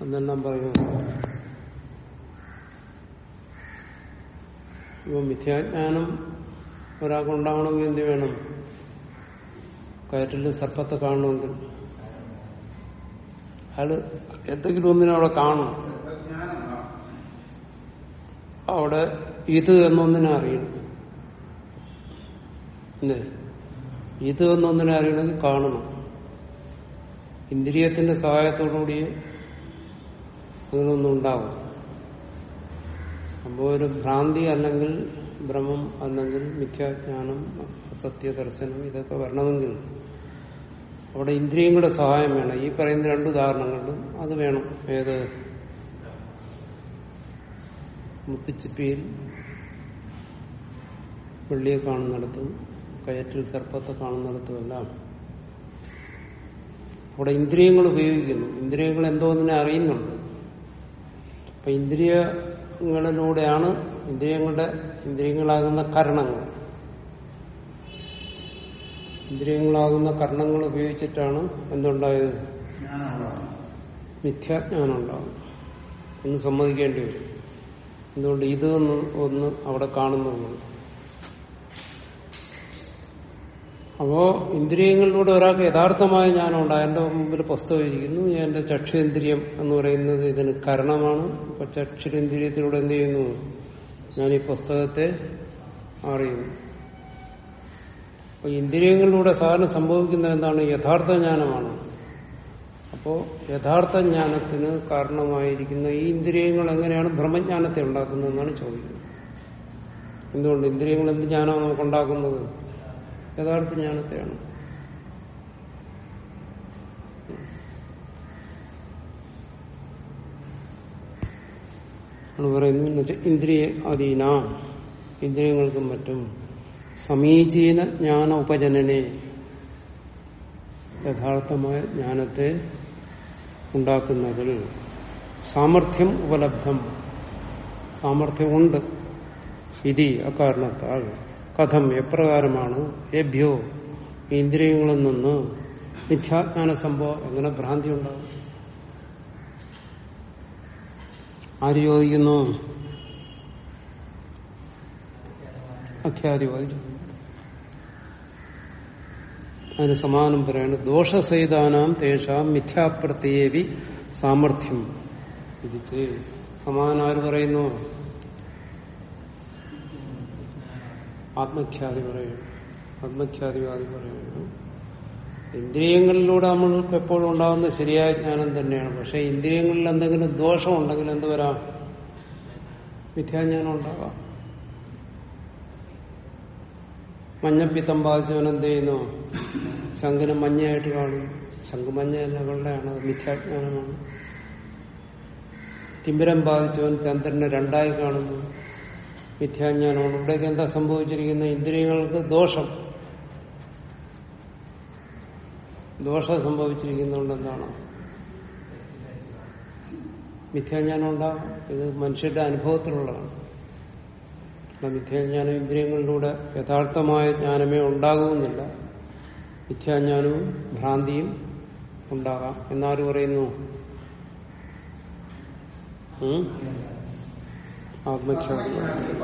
എന്നെല്ലാം പറയുന്നത് ഇപ്പൊ മിഥ്യാജ്ഞാനം ഒരാൾക്കുണ്ടാവണമെങ്കിൽ എന്ത് വേണം? കയറ്റിൽ സർപ്പത്തെ കാണണമെങ്കിൽ. അയാൾ എന്തെങ്കിലും ഒന്നിനെ അവിടെ കാണണം. അവിടെ ഇത് എന്നൊന്നിനെ അറിയണം. അല്ലേ ഇത് എന്നൊന്നിനെ അറിയണമെങ്കിൽ കാണണം. ഇന്ദ്രിയത്തിന്റെ സഹായത്തോടുകൂടി അങ്ങനൊന്നും ഉണ്ടാവും അപ്പോൾ ഒരു ഭ്രാന്തി അല്ലെങ്കിൽ ഭ്രമം അല്ലെങ്കിൽ മിഥ്യാജ്ഞാനം സത്യദർശനം ഇതൊക്കെ വരണമെങ്കിൽ അവിടെ ഇന്ദ്രിയങ്ങളുടെ സഹായം വേണം. ഈ പറയുന്ന രണ്ട് ഉദാഹരണങ്ങളിലും അത് വേണം. ഏത്? മുത്തുച്ചിപ്പിയിൽ വെള്ളിയെ കാണുന്നിടത്തും കയറ്റിൽ സർപ്പത്തെ കാണുന്നിടത്തുമെല്ലാം അവിടെ ഇന്ദ്രിയങ്ങൾ ഉപയോഗിക്കുന്നു. ഇന്ദ്രിയങ്ങൾ എന്തോന്നിനെ അറിയുന്നുണ്ട്. അപ്പൊ ഇന്ദ്രിയങ്ങളിലൂടെയാണ് ഇന്ദ്രിയങ്ങളുടെ ഇന്ദ്രിയങ്ങളാകുന്ന കരണങ്ങൾ. ഇന്ദ്രിയങ്ങളാകുന്ന കർണങ്ങൾ ഉപയോഗിച്ചിട്ടാണ് എന്തുണ്ടായത്? മിഥ്യാജ്ഞാനം ഉണ്ടാകുന്നത് ഒന്ന് സമ്മതിക്കേണ്ടി വരും. എന്തുകൊണ്ട് ഇത് ഒന്ന് അവിടെ കാണുന്നുണ്ട്. അപ്പോ ഇന്ദ്രിയങ്ങളിലൂടെ ഒരാൾക്ക് യഥാർത്ഥമായ ജ്ഞാനം ഉണ്ട് എന്റെ മുമ്പിൽ പുസ്തകം ഇരിക്കുന്നു എന്റെ ചക്ഷുരേന്ദ്രിയം എന്ന് പറയുന്നത് ഇതിന് കാരണമാണ്. അപ്പൊ ചക്ഷുരേന്ദ്രിയത്തിലൂടെ എന്ത് ചെയ്യുന്നു? ഞാൻ ഈ പുസ്തകത്തെ അറിയുന്നു. അപ്പൊ ഇന്ദ്രിയങ്ങളിലൂടെ സാധാരണ സംഭവിക്കുന്നത് എന്താണ്? യഥാർത്ഥ ജ്ഞാനമാണ്. അപ്പോ യഥാർത്ഥ ജ്ഞാനത്തിന് കാരണമായിരിക്കുന്ന ഈ ഇന്ദ്രിയങ്ങൾ എങ്ങനെയാണ് ബ്രഹ്മജ്ഞാനത്തെ ഉണ്ടാക്കുന്നതെന്നാണ് ചോദിക്കുന്നത്. എന്തുകൊണ്ട്? ഇന്ദ്രിയങ്ങൾ എന്ത് ജ്ഞാനമാണ് നമുക്ക് ഉണ്ടാക്കുന്നത് യഥാർത്ഥ ജ്ഞാനത്തെയാണ് പറയുന്നു ഇന്ദ്രിയ അധീന ഇന്ദ്രിയങ്ങൾക്കും മറ്റും സമീചീന ജ്ഞാന ഉപജനനെ യഥാർത്ഥമായ ജ്ഞാനത്തെ ഉണ്ടാക്കുന്നതിൽ സാമർഥ്യം ഉപലബ്ധം സാമർഥ്യമുണ്ട്. ഇതി അക്കാരണത്താൽ കഥം എപ്രകാരമാണ്? എഭ്യോ ഇന്ദ്രിയങ്ങളിൽ നിന്ന് മിഥ്യാജ്ഞാന സംഭവം എങ്ങനെ ഭ്രാന്തി ഉണ്ടാകും? ആര് ചോദിക്കുന്നു? അതിന് സമാനം പറയാണ് ദോഷസഹിതാനാം തേഷാം മിഥ്യാപ്രത്യേവി സാമർഥ്യം. സമാനം ആര് പറയുന്നു? ആത്മഖ്യാതി പറയുന്നു. ആത്മഖ്യാതിവാദി പറയുന്നു. ഇന്ദ്രിയങ്ങളിലൂടെ നമ്മൾ എപ്പോഴും ഉണ്ടാകുന്ന ശരിയായ ജ്ഞാനം തന്നെയാണ്. പക്ഷെ ഇന്ദ്രിയങ്ങളിൽ എന്തെങ്കിലും ദോഷം ഉണ്ടെങ്കിൽ എന്ത് വരാം? മിഥ്യാജ്ഞാനം ഉണ്ടാകാം മഞ്ഞപ്പിത്തം ബാധിച്ചവൻ എന്ത് ചെയ്യുന്നു? ശംഖിന് മഞ്ഞയായിട്ട് കാണും ശംഖ് മഞ്ഞയല്ല വെള്ളയാണ് മിഥ്യാജ്ഞാനമാണ്. തിമിരം ബാധിച്ചവൻ ചന്ദ്രനെ രണ്ടായി കാണുന്നു. മിഥ്യാജ്ഞാനമാണ് ഇവിടേക്ക് എന്താ സംഭവിച്ചിരിക്കുന്ന? ഇന്ദ്രിയങ്ങൾക്ക് ദോഷം. ദോഷം സംഭവിച്ചിരിക്കുന്നതുകൊണ്ട് എന്താണ് മിഥ്യാജ്ഞാനം ഉണ്ടാകും ഇത് മനുഷ്യരുടെ അനുഭവത്തിലുള്ളതാണ്. മിഥ്യാജ്ഞാനം ഇന്ദ്രിയങ്ങളിലൂടെ യഥാർത്ഥമായ ജ്ഞാനമേ ഉണ്ടാകുമെന്നില്ല. മിഥ്യാജ്ഞാനവും ഭ്രാന്തിയും ഉണ്ടാകാം. എന്നാര് പറയുന്നു? ആത്മഖ്യാതി.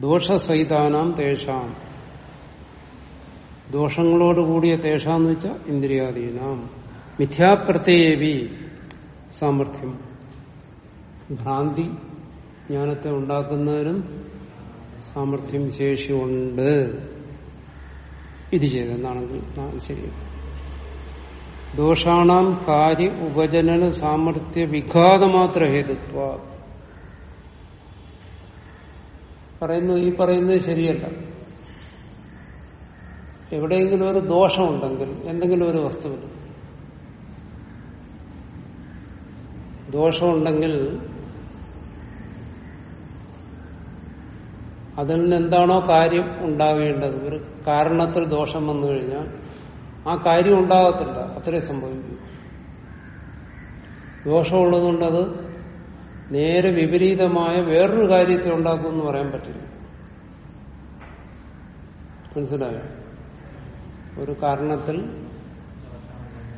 ദോഷസഹിതാനാം തേഷാം. ദോഷങ്ങളോടുകൂടിയ തേഷാന്ന് വെച്ചാൽ ഇന്ദ്രിയാധീനാം മിഥ്യാപ്രത്യേവി സാമർഥ്യം. ഭ്രാന്തി ജ്ഞാനത്തെ ഉണ്ടാക്കുന്നതിനും സാമർഥ്യം ശേഷിയുണ്ട്. ഇത് ചെയ്തെന്നാണെങ്കിൽ ശരി. ദോഷാണാം കാര്യ ഉപജനന സാമർഥ്യ വിഘാതമാത്ര ഹേതുത്വ പറയുന്നു ഈ പറയുന്നത് ശരിയല്ല. എവിടെയെങ്കിലും ഒരു ദോഷമുണ്ടെങ്കിൽ എന്തെങ്കിലും ഒരു വസ്തുവിൽ ദോഷമുണ്ടെങ്കിൽ അതിൽ നിന്ന് എന്താണോ കാര്യം ഉണ്ടാകേണ്ടത് ഒരു കാരണത്തിൽ ദോഷം വന്നു കഴിഞ്ഞാൽ ആ കാര്യം ഉണ്ടാകത്തില്ല. അത്രേ സംഭവിക്കും. ദോഷമുള്ളതുകൊണ്ടത് നേരെ വിപരീതമായ വേറൊരു കാര്യത്തെ ഉണ്ടാക്കും എന്ന് പറയാൻ പറ്റില്ല. മനസ്സിലായോ? ഒരു കാരണത്തിൽ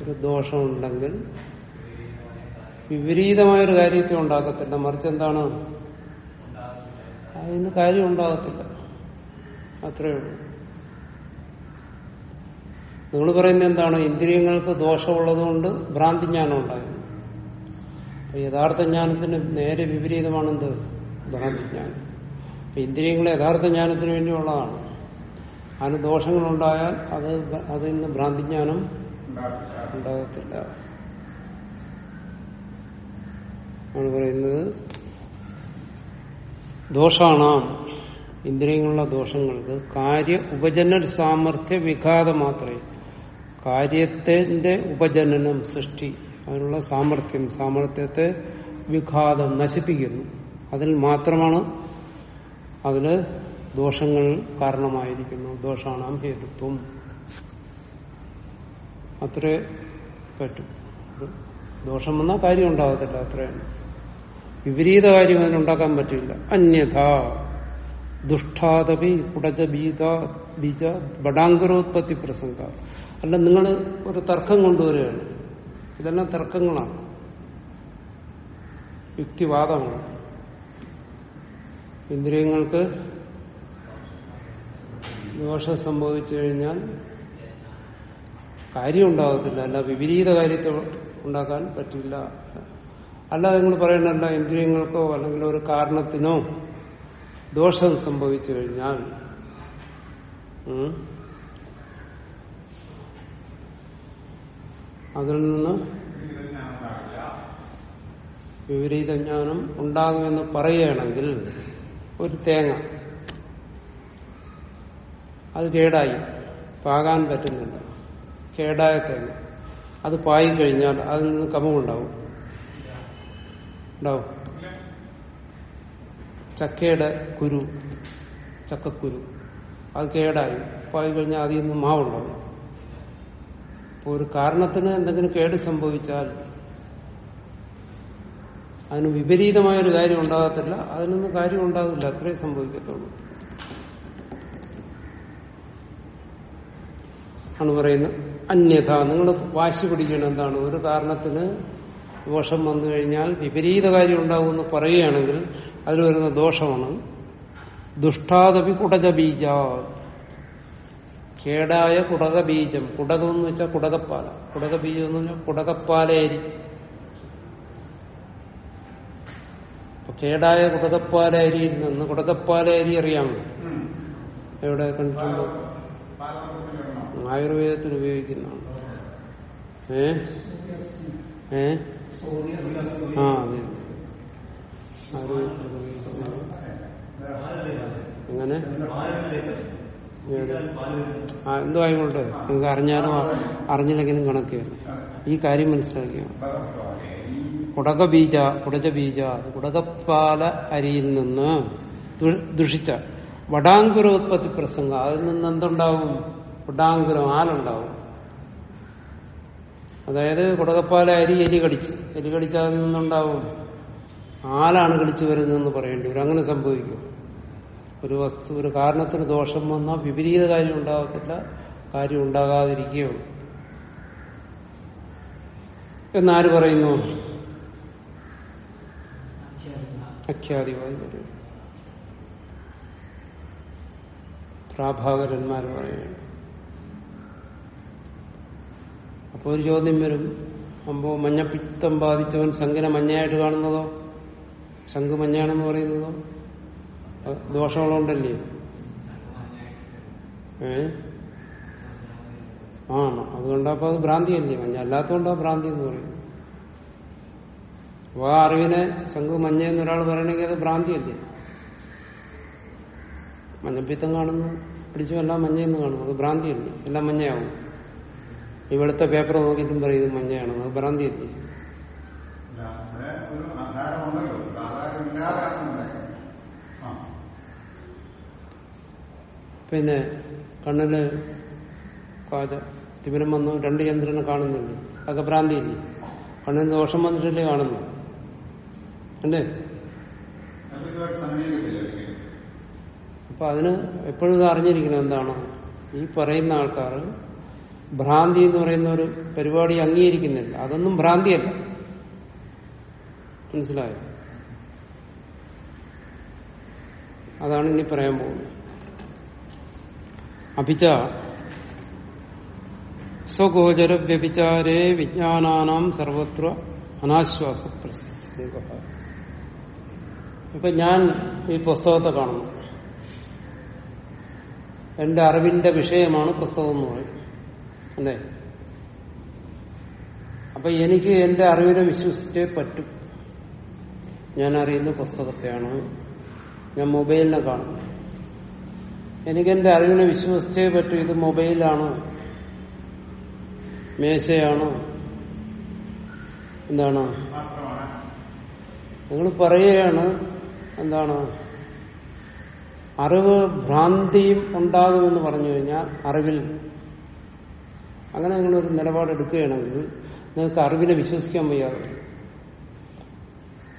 ഒരു ദോഷമുണ്ടെങ്കിൽ വിപരീതമായൊരു കാര്യത്തെ ഉണ്ടാക്കത്തില്ല. മറിച്ച് എന്താണ്? അതിന് കാര്യം ഉണ്ടാകത്തില്ല. അത്രയേ ഉള്ളൂ. നിങ്ങൾ പറയുന്നത് എന്താണ്? ഇന്ദ്രിയങ്ങൾക്ക് ദോഷമുള്ളതുകൊണ്ട് ഭ്രാന്തി ജ്ഞാനം ഉണ്ടായിരുന്നു അപ്പൊ യഥാർത്ഥ ജ്ഞാനത്തിന് നേരെ വിപരീതമാണെന്ത്? ഭ്രാന്തിജ്ഞാനം അപ്പൊ ഇന്ദ്രിയങ്ങൾ യഥാർത്ഥ ജ്ഞാനത്തിന് വേണ്ടിയുള്ളതാണ്. അതിന് ദോഷങ്ങളുണ്ടായാൽ അത് അതിൽ നിന്ന് ഭ്രാന്തിജ്ഞാനം ഉണ്ടാകത്തില്ല. ആണ് പറയുന്നത്. ദോഷാണാം. ഇന്ദ്രിയങ്ങളുള്ള ദോഷങ്ങൾക്ക് കാര്യ ഉപജനന സാമർഥ്യ വിഘാതം മാത്രമേ. കാര്യത്തിന്റെ ഉപജനനം സൃഷ്ടി. അതിനുള്ള സാമർഥ്യം സാമർഥ്യത്തെ വിഘാതം നശിപ്പിക്കുന്നു. അതിൽ മാത്രമാണ് അതിൽ ദോഷങ്ങൾ കാരണമായിരിക്കുന്നു. ദോഷാണാം ഹേതുത്വം. അത്രേ പറ്റും. ദോഷം വന്നാൽ കാര്യം ഉണ്ടാകത്തില്ല അത്രയാണ് വിപരീത കാര്യം അതിനുണ്ടാക്കാൻ പറ്റില്ല. അന്യഥ ദുഷ്ടാതപി കുടജ ബീത ബീജ ബടാങ്കുരോത്പത്തി പ്രസംഗ. അല്ല നിങ്ങൾ ഒരു തർക്കം കൊണ്ടുവരികയാണ്. ഇതെല്ലാം തർക്കങ്ങളാണ്. യുക്തിവാദമാണ്. ഇന്ദ്രിയങ്ങൾക്ക് ദോഷം സംഭവിച്ചു കഴിഞ്ഞാൽ കാര്യം ഉണ്ടാകത്തില്ല. അല്ല വിപരീത കാര്യത്തെ ഉണ്ടാക്കാൻ പറ്റില്ല. അല്ലാതെ നിങ്ങൾ പറയണല്ല ഇന്ദ്രിയങ്ങൾക്കോ അല്ലെങ്കിൽ ഒരു കാരണത്തിനോ ദോഷം സംഭവിച്ചു കഴിഞ്ഞാൽ അതിൽ നിന്ന് വിപരീത ജ്ഞാനം ഉണ്ടാകുമെന്ന് പറയുകയാണെങ്കിൽ ഒരു തേങ്ങ അത് കേടായി പാകാൻ പറ്റുന്നില്ല. കേടായ തേങ്ങ. അത് പായി കഴിഞ്ഞാൽ അതിൽ നിന്ന് കമുണ്ടാവും ഉണ്ടാവും. ചക്കയുടെ കുരു ചക്കക്കുരു. അത് കേടായി പായി കഴിഞ്ഞാൽ അതിൽ നിന്ന് മാവുണ്ടാവും. ഒരു കാരണത്തിന് എന്തെങ്കിലും കേട് സംഭവിച്ചാൽ അതിന് വിപരീതമായൊരു കാര്യം ഉണ്ടാകത്തില്ല. അതിനൊന്നും കാര്യം ഉണ്ടാകില്ല അത്രേ സംഭവിക്കത്തുള്ളൂ. ആണ് പറയുന്നത്. അന്യഥ നിങ്ങൾ വാശി പിടിക്കണം എന്താണ്? ഒരു കാരണത്തിന് ദോഷം വന്നു കഴിഞ്ഞാൽ വിപരീത കാര്യം ഉണ്ടാകുമെന്ന് പറയുകയാണെങ്കിൽ അതിൽ വരുന്ന ദോഷമാണ് ദുഷ്ടാദപി കുടജബീജ കേടായ കുടകം എന്ന് വെച്ചാൽ കുടകപ്പാല. കുടക ബീജം എന്ന് പറഞ്ഞാൽ കുടകപ്പാലയരി അപ്പൊ കേടായ കുടകപ്പാല അരിയിൽ നിന്ന് കുടകപ്പാല അരി അറിയാമോ? എവിടെ കണ്ടിട്ടുണ്ടോ? ആയുർവേദത്തിൽ ഉപയോഗിക്കുന്നതാണ്. ഏ? ഏ? ആ അതെ. ആയുർവേദത്തിൽ ഉപയോഗിക്കുന്നതാണ്. എങ്ങനെ? ഏത്? ആ എന്തോ ആയിക്കോട്ടെ. നിങ്ങൾക്ക് അറിഞ്ഞാലും അറിഞ്ഞില്ലെങ്കിലും കണക്കിയാണ് ഈ കാര്യം മനസ്സിലാക്കിയ? കുടജ ബീജ കുടകപ്പാല അരിയിൽ നിന്ന് ദുഷിച്ച വടാങ്കുര ഉത്പത്തി പ്രസംഗം. അതിൽ നിന്ന് എന്തുണ്ടാവും? വടാങ്കുരം ആലുണ്ടാവും. അതായത് കുടകപ്പാല അരി എലി കടിച്ച്. എലി കടിച്ചാൽ നിന്നുണ്ടാവും. ആലാണ് കടിച്ചു വരുന്നതെന്ന് പറയേണ്ടി വരും. അങ്ങനെ സംഭവിക്കും. ഒരു വസ്തു ഒരു കാരണത്തിന് ദോഷം വന്നാൽ വിപരീത കാര്യം ഉണ്ടാകത്തില്ല കാര്യം ഉണ്ടാകാതിരിക്കുകയുള്ളൂ. എന്നാര് പറയുന്നു? അഖ്യാതിവാദി പറയുന്നു. പ്രാഭാകരന്മാർ പറയുകയാണ് അപ്പൊ ഒരു ചോദ്യം വരും. അമ്പോ മഞ്ഞപ്പിത്തം ബാധിച്ചവൻ ശങ്കിനെ മഞ്ഞയായിട്ട് കാണുന്നതോ? ശംഖ് മഞ്ഞയാണെന്ന് പറയുന്നതോ? ദോഷമുള്ളതുകൊണ്ടല്ലേ? ഏ? ആ അതുകൊണ്ടപ്പോ അത് ഭ്രാന്തിയല്ലേ? മഞ്ഞ അല്ലാത്തതുകൊണ്ടാ ഭ്രാന്തി എന്ന് പറയും അപ്പൊ ആ അറിവിനെ ശംഖു മഞ്ഞ എന്നൊരാൾ പറയണമെങ്കിൽ അത് ഭ്രാന്തിയല്ലേ? മഞ്ഞപ്പിത്തം കാണുന്നു പിടിച്ചു എല്ലാം മഞ്ഞയെന്ന് കാണും അത് ഭ്രാന്തിയല്ലേ? എല്ലാം മഞ്ഞയാവും. ഈ വെളുത്ത പേപ്പർ നോക്കിയിട്ടും പറയും ഇത് അത് അത് ഭ്രാന്തിയല്ലേ ഒരു ആധാരമുണ്ടല്ലോ ആധാരമില്ലാതെയാണ് ഉണ്ടായത് ആ പിന്നെ കണ്ണിൽ കാജ തിമിരം വന്നു രണ്ട് ചന്ദ്രനെ കാണുന്നുണ്ട്. അതൊക്കെ ഭ്രാന്തിയില്ലേ? കണ്ണിന് ദോഷം വന്നിട്ടല്ലേ കാണുന്നു. അല്ലേ? അപ്പൊ അതിന് എപ്പോഴും ഇത് അറിഞ്ഞിരിക്കണം എന്താണ്. ഈ പറയുന്ന ആൾക്കാർ ഭ്രാന്തി എന്ന് പറയുന്ന ഒരു പരിപാടി അംഗീകരിക്കുന്നില്ല. അതൊന്നും ഭ്രാന്തിയല്ല. മനസ്സിലായോ? അതാണ് ഇനി പറയാൻ പോകുന്നത്. അഭിച്ച സ്വഗോചര വ്യഭിചാരേ വിജ്ഞാനാനാം സർവത്ര അനാശ്വാസ ഇപ്പൊ ഞാൻ ഈ പുസ്തകത്തെ കാണുന്നു. എന്റെ അറിവിന്റെ വിഷയമാണ് പുസ്തകം എന്ന് പറയും. അല്ലേ? അപ്പൊ എനിക്ക് എന്റെ അറിവിനെ വിശ്വസിച്ചേ പറ്റും. ഞാൻ അറിയുന്ന പുസ്തകത്തെയാണ് ഞാൻ മൊബൈലിനെ കാണുന്നു എനിക്ക് എന്റെ അറിവിനെ വിശ്വസിച്ചേ പറ്റൂ. ഇത് മൊബൈലാണോ? മേശയാണോ? എന്താണ്? നിങ്ങൾ പറയുകയാണ് എന്താണ്? അറിവ് ഭ്രാന്തിയും ഉണ്ടാകുമെന്ന് പറഞ്ഞു കഴിഞ്ഞാൽ അറിവിൽ അങ്ങനെ നിങ്ങളൊരു നിലപാടെടുക്കുകയാണെങ്കിൽ നിങ്ങൾക്ക് അറിവിനെ വിശ്വസിക്കാൻ വയ്യാതെ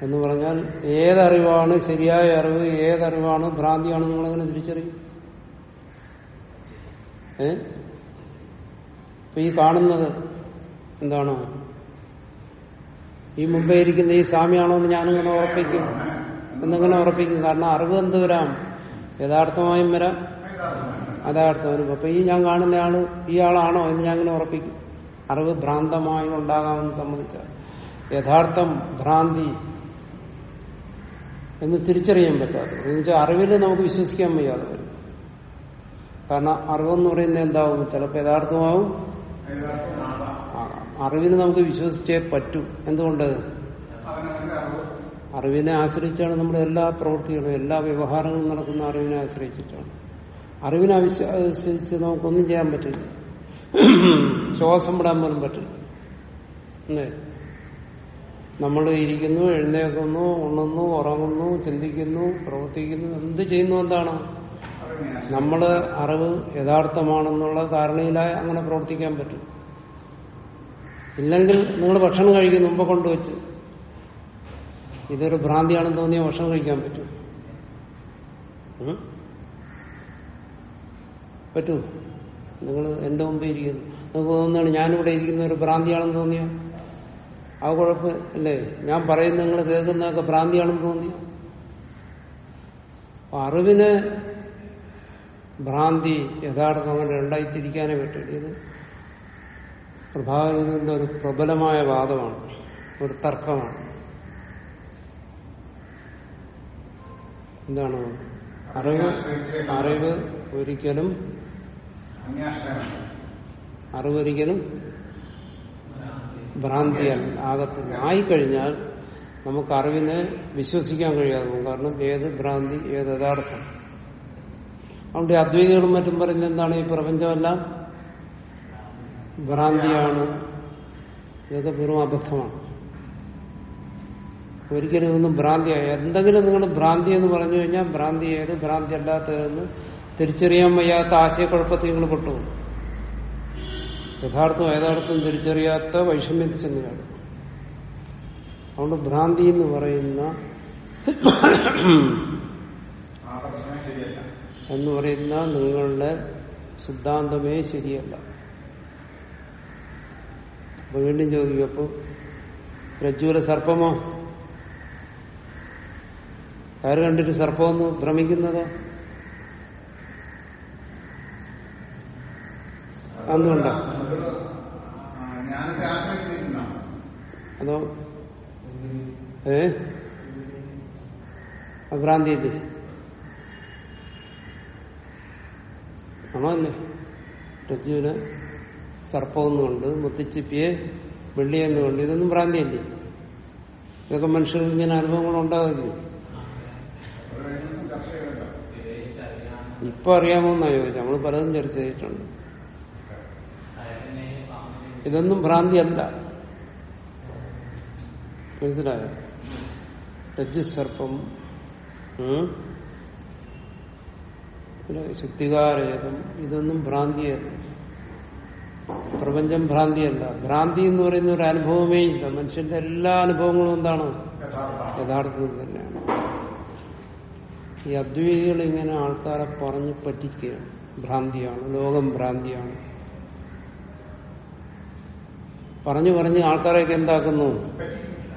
എന്ന് പറഞ്ഞാൽ ഏതറിവാണ് ശരിയായ അറിവ് ഏതറിവാണ് ഭ്രാന്തിയാണ് നിങ്ങളെങ്ങനെ തിരിച്ചറിയും. ഏ? ഈ കാണുന്നത് എന്താണ്? ഈ മുമ്പേ ഇരിക്കുന്ന ഈ സ്വാമിയാണോ എന്ന് ഞാനിങ്ങനെ ഉറപ്പിക്കും. എന്നിങ്ങനെ ഉറപ്പിക്കും? കാരണം അറിവ് എന്ത് വരാം? യഥാർത്ഥമായും വരാം. അതാർത്ഥം അപ്പൊ ഈ ഞാൻ കാണുന്ന ആൾ ഈ ആളാണോ എന്ന് ഞാൻ ഇങ്ങനെ ഉറപ്പിക്കും. അറിവ് ഭ്രാന്തമായി ഉണ്ടാകാമെന്ന് സംബന്ധിച്ച യഥാർത്ഥം ഭ്രാന്തി എന്ന് തിരിച്ചറിയാൻ പറ്റാത്തത്. എന്നുവെച്ചാൽ അറിവിൽ നമുക്ക് വിശ്വസിക്കാൻ വയ്യാതെ കാരണം അറിവെന്ന് പറയുന്നത് എന്താവും? ചിലപ്പോൾ യഥാർത്ഥമാവും. അറിവിന് നമുക്ക് വിശ്വസിച്ചേ പറ്റൂ. എന്തുകൊണ്ട്? അറിവിനെ ആശ്രയിച്ചാണ് നമ്മുടെ എല്ലാ പ്രവൃത്തികളും എല്ലാ വ്യവഹാരങ്ങളും നടക്കുന്ന അറിവിനെ ആശ്രയിച്ചിട്ടാണ്. അറിവിനെ ആശ്രയിച്ച് നമുക്കൊന്നും ചെയ്യാൻ പറ്റില്ല. ശ്വാസം വിടാൻ പോലും പറ്റില്ല. നമ്മൾ ഇരിക്കുന്നു എഴുന്നേൽക്കുന്നു ഉണ്ണുന്നു ഉറങ്ങുന്നു ചിന്തിക്കുന്നു പ്രവർത്തിക്കുന്നു എന്ത് ചെയ്യുന്നു എന്താണ്? നമ്മൾ അറിവ് യഥാർത്ഥമാണെന്നുള്ള ധാരണയിലായി അങ്ങനെ പ്രവർത്തിക്കാൻ പറ്റും. ഇല്ലെങ്കിൽ നിങ്ങൾ ഭക്ഷണം കഴിക്കുന്ന മുമ്പ് കൊണ്ടുവച്ച്. ഇതൊരു ഭ്രാന്തിയാണെന്ന് തോന്നിയ ഭക്ഷണം കഴിക്കാൻ പറ്റും? പറ്റൂ. നിങ്ങൾ എന്റെ മുമ്പ് ഇരിക്കുന്നു. നിങ്ങൾക്ക് തോന്നുന്നതാണ് ഞാനിവിടെ ഇരിക്കുന്ന ഒരു ഭ്രാന്തിയാണെന്ന് തോന്നിയോ. കുഴപ്പ അല്ലേ? ഞാൻ പറയുന്ന നിങ്ങൾ കേൾക്കുന്നതൊക്കെ ഭ്രാന്തിയാണെന്ന് തോന്നിയോ. അറിവിന് ഭ്രാന്തി യഥാർത്ഥം അങ്ങനെ രണ്ടായി തിരിക്കാനേ പറ്റില്ല ഇത് പ്രഭാകരന്റെ ഒരു പ്രബലമായ വാദമാണ് ഒരു തർക്കമാണ്. എന്താണ്? അറിവ് അറിവ് ഒരിക്കലും അറിവൊരിക്കലും ഭ്രാന്തിയല്ല ആകത്തില്ല. ആയിക്കഴിഞ്ഞാൽ നമുക്ക് അറിവിനെ വിശ്വസിക്കാൻ കഴിയാതെ കാരണം ഏത് ഭ്രാന്തി ഏത് യഥാർത്ഥം? ഈ അദ്വൈതികളും മറ്റും പറയുന്നത് എന്താണ് ഈ പ്രപഞ്ചമെല്ലാം? ഭ്രാന്തിയാണ്. ഇതൊക്കെ വെറും അബദ്ധമാണ്. ഒരിക്കലും ഇതൊന്നും ഭ്രാന്തിയായി. എന്തെങ്കിലും നിങ്ങൾ ഭ്രാന്തി എന്ന് പറഞ്ഞു കഴിഞ്ഞാൽ ഭ്രാന്തി ഏത് ഭ്രാന്തി അല്ലാത്തതെന്ന് തിരിച്ചറിയാൻ വയ്യാത്ത ആശയക്കുഴപ്പത്തിൽ നിങ്ങൾ പെട്ടുപോകും യഥാർത്ഥം യഥാർത്ഥം തിരിച്ചറിയാത്ത വൈഷമ്യത്തിൽ ചെന്ന് കാണും അതുകൊണ്ട് ഭ്രാന്തി എന്ന് പറയുന്ന എന്ന് പറയുന്ന നിങ്ങളുടെ സിദ്ധാന്തമേ ശരിയല്ല. അപ്പൊ വീണ്ടും ചോദിക്കും അപ്പൊ രജ്ജുവിലെ സർപ്പമോ? ആര് കണ്ടിട്ട് സർപ്പമെന്ന് ഭ്രമിക്കുന്നത്? ആശ്രയിച്ചിരിക്കുന്നതാണ് അതോ ഏ? അഭ്രാന്തിയില്ലേ ആണോ അല്ലേ രജ്ജുവിന് സർപ്പമൊന്നുമുണ്ട് മുത്തിച്ചിപ്പിയെ വെള്ളിയെന്നുമുണ്ട് ഇതൊന്നും ഭ്രാന്തിയല്ലേ ഇതൊക്കെ മനുഷ്യർക്ക് ഇങ്ങനെ അനുഭവങ്ങൾ ഉണ്ടാകില്ലേ ഇപ്പൊ അറിയാമോന്നാ ചോദിച്ചു? നമ്മൾ പലതും ചർച്ച ചെയ്തിട്ടുണ്ട്. ഇതൊന്നും ഭ്രാന്തിയല്ല മനസ്സിലായോ? രജ്ജുസർപ്പം? പിന്നെ ശുദ്ധികാരേതം ഇതൊന്നും ഭ്രാന്തിയല്ല. പ്രപഞ്ചം ഭ്രാന്തിയല്ല. ഭ്രാന്തി എന്ന് പറയുന്ന ഒരു അനുഭവമേ ഇല്ല. മനുഷ്യന്റെ എല്ലാ അനുഭവങ്ങളും എന്താണ്? യഥാർത്ഥത്തിൽ തന്നെയാണ്. ഈ അദ്വൈതികൾ ഇങ്ങനെ ആൾക്കാരെ പറഞ്ഞ് പറ്റിക്കുകയാണ്. ഭ്രാന്തിയാണ്. ലോകം ഭ്രാന്തിയാണ്. പറഞ്ഞു പറഞ്ഞ് ആൾക്കാരെയൊക്കെ എന്താക്കുന്നു?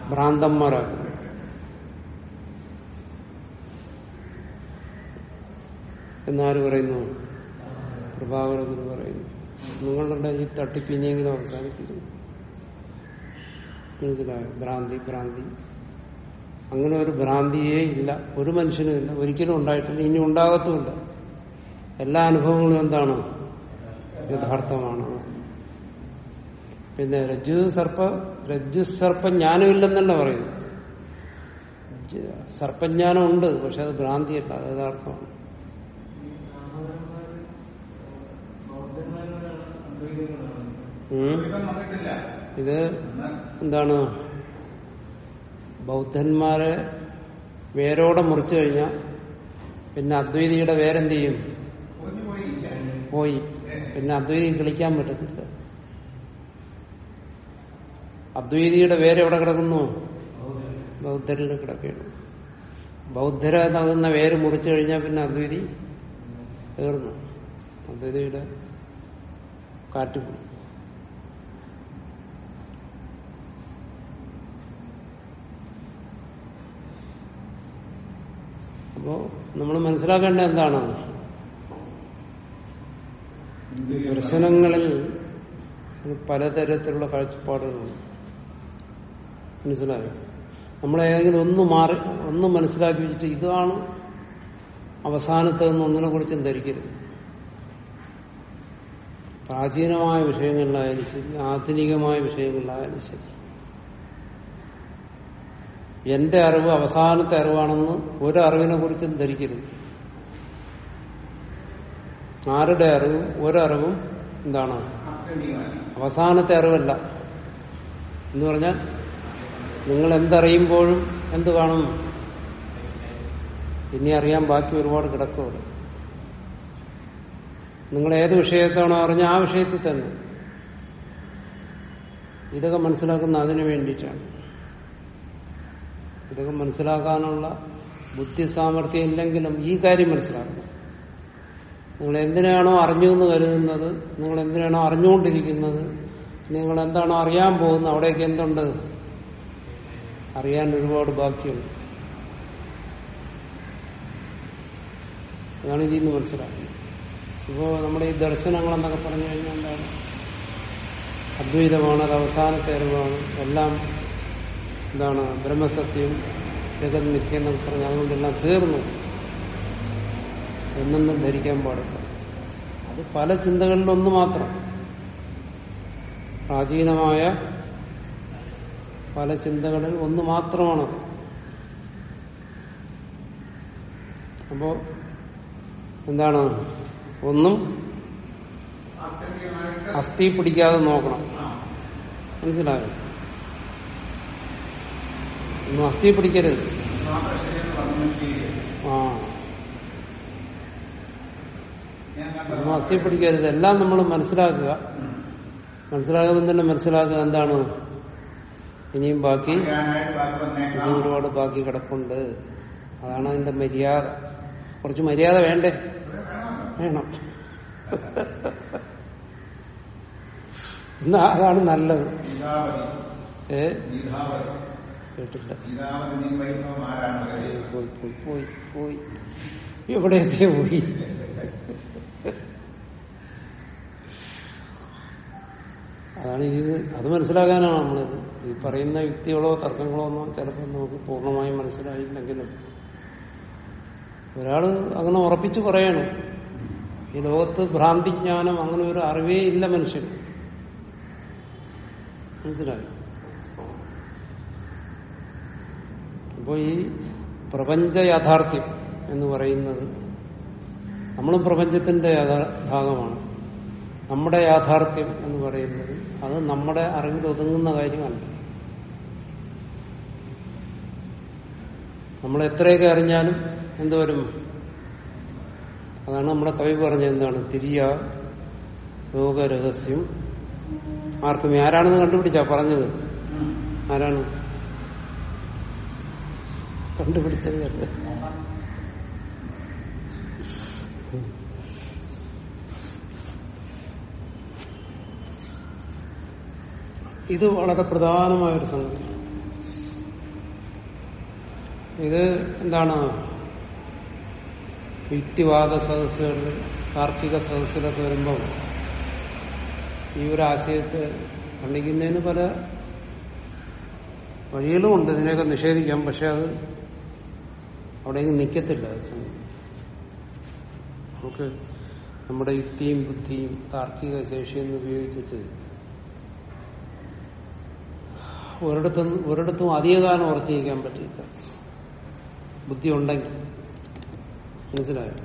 ഭ്രാന്തന്മാരാക്കുന്നു. എന്നാര് പറയുന്നു? പ്രഭാകരൻ എന്ന് പറയുന്നു. നിങ്ങളുടെ ഈ തട്ടിപ്പ് ഇനിയെങ്കിലും അവസാനിപ്പിക്കുന്നു മനസ്സിലായോ? ഭ്രാന്തി ഭ്രാന്തി. അങ്ങനെ ഒരു ഭ്രാന്തിയേ ഇല്ല. ഒരു മനുഷ്യനും ഇല്ല. ഒരിക്കലും ഉണ്ടായിട്ടില്ല. ഇനി ഉണ്ടാകത്തുമില്ല. എല്ലാ അനുഭവങ്ങളും എന്താണ്? യഥാർത്ഥമാണ്. പിന്നെ രജ്ജു സർപ്പ രജ്ജു സർപ്പജ്ഞാനം ഇല്ലെന്നല്ല പറയുന്നു സർപ്പജ്ഞാനം ഉണ്ട് പക്ഷെ അത് ഭ്രാന്തിയല്ല. യഥാർത്ഥമാണ് ഉം. ഇതൊന്നും വന്നിട്ടില്ല ഇത് എന്താണ്? ബൗദ്ധന്മാരെ വേരോടെ മുറിച്ചു കഴിഞ്ഞാൽ പിന്നെ അദ്വൈതിയുടെ വേരെന്ത് ചെയ്യും പോയി. പിന്നെ അദ്വൈതി കളിക്കാൻ പറ്റത്തില്ല. അദ്വൈതിയുടെ വേര് എവിടെ കിടക്കുന്നു? ബൗദ്ധരിൽ കിടക്കുകയാണ്. ബൗദ്ധര നൽകുന്ന വേര് മുറിച്ചു കഴിഞ്ഞാൽ പിന്നെ അദ്വൈതി തീർന്നു. അദ്വൈതിയുടെ കാറ്റുപോയി അപ്പോ നമ്മൾ മനസ്സിലാക്കേണ്ട എന്താണ്? ദർശനങ്ങളിൽ പലതരത്തിലുള്ള കാഴ്ചപ്പാടുകളുണ്ട്. മനസ്സിലായോ? നമ്മളേതെങ്കിലും ഒന്ന് മാറി ഒന്ന് മനസ്സിലാക്കി വെച്ചിട്ട് ഇതാണ് അവസാനത്തെന്ന് ഒന്നിനെ കുറിച്ചും ധരിക്കരുത് പ്രാചീനമായ വിഷയങ്ങളിലായാലും ശരി ആധുനികമായ വിഷയങ്ങളിലായാലും ശരി. എന്റെ അറിവ് അവസാനത്തെ അറിവാണെന്ന് ഒരു അറിവിനെ കുറിച്ചും ധരിക്കരുത്. ആരുടെ അറിവും ഒരറിവും എന്താണ്? അവസാനത്തെ അറിവല്ല. എന്ന് പറഞ്ഞാൽ നിങ്ങൾ എന്തറിയുമ്പോഴും എന്ത് കാണും? ഇനി അറിയാൻ ബാക്കി ഒരുപാട് കിടക്കുമവിടെ നിങ്ങൾ ഏത് വിഷയത്താണോ അറിഞ്ഞ ആ വിഷയത്തിൽ തന്നെ. ഇതൊക്കെ മനസ്സിലാക്കുന്ന അതിനു വേണ്ടിയിട്ടാണ്. ഇതൊക്കെ മനസ്സിലാക്കാനുള്ള ബുദ്ധി സാമർഥ്യം ഇല്ലെങ്കിലും ഈ കാര്യം മനസ്സിലാക്കണം. നിങ്ങൾ എന്തിനാണോ അറിഞ്ഞു എന്ന് കരുതുന്നത്? നിങ്ങൾ എന്തിനാണോ അറിഞ്ഞുകൊണ്ടിരിക്കുന്നത്? നിങ്ങൾ എന്താണോ അറിയാൻ പോകുന്നത്? അവിടേക്ക് എന്തുണ്ട്? അറിയാൻ ഒരുപാട് ബാക്കിയുണ്ട്. അതാണ് ഇതിൽ നിന്ന് മനസ്സിലാക്കുന്നത്. ഇപ്പോ നമ്മുടെ ഈ ദർശനങ്ങൾ എന്നൊക്കെ പറഞ്ഞു കഴിഞ്ഞാൽ എന്താണ്? അദ്വൈതമാണ് അത് അവസാനത്തെ അറിവാണ് എല്ലാം എന്താണ് ബ്രഹ്മസത്യം ജഗത് നിത്യം എന്നൊക്കെ പറഞ്ഞ് അതുകൊണ്ടെല്ലാം തീർന്നു. എന്നൊന്നും ധരിക്കാൻ പാടില്ല. അത് പല ചിന്തകളിലൊന്നു മാത്രം. പ്രാചീനമായ പല ചിന്തകളിൽ ഒന്ന് മാത്രമാണ് അപ്പോ എന്താണ്? ഒന്നും അസ്ഥി പിടിക്കാതെ നോക്കണം. മനസ്സിലാകും ഒന്നും അസ്ഥി പിടിക്കരുത് മാത്രം ശരിയെന്ന് പറഞ്ഞു ചെയ്യുക ആ ഞാൻ ഒന്നും കണ്ടത് അസ്ഥി പിടിക്കരുത് എല്ലാം നമ്മൾ മനസ്സിലാക്കുക ഉം. മനസ്സിലാകുമ്പോൾ തന്നെ മനസ്സിലാക്കുക എന്താണ് ഇനിയും ബാക്കി അറിയാനായിട്ട് ബാക്കി ഇനി വന്നേക്കാം ഒരുപാട് ബാക്കി കിടപ്പുണ്ട്. അതാണ് അതിന്റെ മര്യാദ. കുറച്ച് മര്യാദ വേണ്ടേ? ഇവിടെ വേണമല്ലോ. വേണം. എന്നാ അതാണ് നല്ലത്. ഗീതാവതി ഏ? ഗീതാവതി കേട്ടില്ല പോയി പോയി പോയി പോയി. എവിടെയൊക്കെ പോയി? അതാണ് ഇത്. അത് മനസ്സിലാക്കാനാണ് നമ്മളിത്. ഈ പറയുന്ന യുക്തികളോ തർക്കങ്ങളോ ഒന്നും ചിലപ്പോൾ നമുക്ക് പൂർണമായും മനസ്സിലായില്ലെങ്കിലും ഒരാൾ അങ്ങനെ ഉറപ്പിച്ചു പറയണം. ഈ ലോകത്ത് ഭ്രാന്തിജ്ഞാനം അങ്ങനെ ഒരു അറിവേ ഇല്ല മനുഷ്യൻ മനസ്സിലായി? അപ്പോൾ ഈ പ്രപഞ്ച യാഥാർത്ഥ്യം എന്ന് പറയുന്നത് നമ്മളും പ്രപഞ്ചത്തിന്റെ ഭാഗമാണ്. നമ്മുടെ യാഥാർത്ഥ്യം എന്ന് പറയുന്നത് അത് നമ്മുടെ അറിവിൽ ഒതുങ്ങുന്ന കാര്യമല്ല. നമ്മൾ എത്രയൊക്കെ അറിഞ്ഞാലും എന്തുവരും അതാണ് നമ്മുടെ കവി പറഞ്ഞത് എന്താണ്? തിരിയ ലോകരഹസ്യം. ആർക്കും ആരാണെന്ന് കണ്ടുപിടിച്ചാ പറഞ്ഞത്. ആരാണ്? കണ്ടുപിടിച്ചത് ഇത് വളരെ പ്രധാനമായൊരു സംഗതി ഇത് എന്താണ്? യുക്തിവാദ സദസ്സുകളിൽ താർക്കിക സദസ്സിലൊക്കെ വരുമ്പോൾ ഈ ഒരു ആശയത്തെ ഖണ്ഡിക്കുന്നതിന് പല വഴികളുമുണ്ട് ഇതിനെയൊക്കെ നിഷേധിക്കാം. പക്ഷെ അത് അവിടെയെങ്കിലും നിൽക്കത്തില്ല നമുക്ക് നമ്മുടെ യുക്തിയും ബുദ്ധിയും താർക്കിക ശേഷിയും ഉപയോഗിച്ചിട്ട് ഒരിടത്തും ഒരിടത്തും അധികകാലം ഉറച്ചിരിക്കാൻ പറ്റില്ല ബുദ്ധി ഉണ്ടെങ്കിൽ. മനസ്സിലായോ?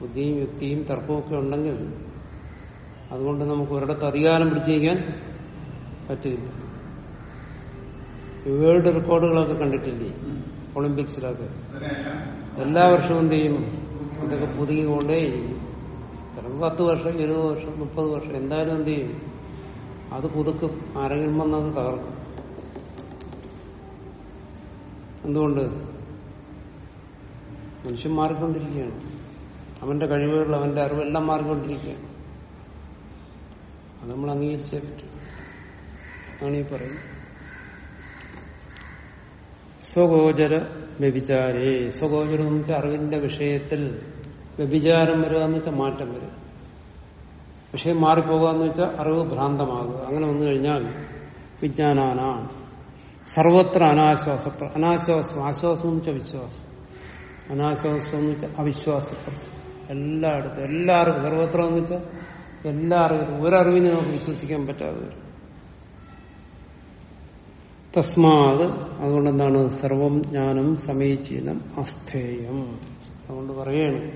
ബുദ്ധിയും യുക്തിയും തർക്കമൊക്കെ ഉണ്ടെങ്കിൽ അതുകൊണ്ട് നമുക്ക് ഒരിടത്ത് അധികാരം പിടിച്ചിരിക്കാൻ പറ്റില്ല. വേൾഡ് റെക്കോർഡുകളൊക്കെ കണ്ടിട്ടില്ലേ? ഒളിമ്പിക്സിലൊക്കെ എല്ലാ വർഷവും എന്ത് ചെയ്യും? ഇതൊക്കെ പുതുക്കിക്കൊണ്ടേയിരിക്കും ചിലപ്പോൾ പത്ത് വർഷം ഇരുപത് വർഷം മുപ്പത് വർഷം എന്തായാലും എന്ത് ചെയ്യും? അത് പുതുക്കും. ആരെങ്കിലും വന്നത് തകർക്കും. എന്തുകൊണ്ട്? മനുഷ്യൻ മാറിക്കൊണ്ടിരിക്കുകയാണ് അവന്റെ കഴിവുകൾ അവന്റെ അറിവെല്ലാം മാറിക്കൊണ്ടിരിക്കുകയാണ്. അത് നമ്മൾ അംഗീകരിച്ചേ പറ്റും. ഈ പറയുന്നത്. സ്വഗോചര വ്യഭിചാരേ. സ്വഗോചരം എന്ന് വെച്ചാൽ അറിവിന്റെ വിഷയത്തിൽ വ്യഭിചാരം വരിക എന്ന് വെച്ചാൽ മാറ്റം വരിക. വിഷയം മാറിപ്പോകുക എന്ന് വെച്ചാൽ അറിവ് ഭ്രാന്തമാകുക. അങ്ങനെ വന്നു കഴിഞ്ഞാൽ വിജ്ഞാനാനാണ്. സർവത്ര അനാശ്വാസ അനാശ്വാസം ആശ്വാസം എന്ന് വെച്ചാൽ വിശ്വാസം. അനാശ്വാസം എന്ന് വെച്ചാൽ അവിശ്വാസ പ്രശ്നം എല്ലായിടത്തും എല്ലാ അറിവും സർവത്ര എന്ന് വെച്ചാൽ എല്ലാ അറിവിനും ഒരറിവിനെ നമുക്ക് വിശ്വസിക്കാൻ പറ്റാതെ വരും. തസ്മാത്. അതുകൊണ്ട് എന്താണ് സർവം ജ്ഞാനം സമീചീനം അസ്ഥേയം. അതുകൊണ്ട് പറയണം.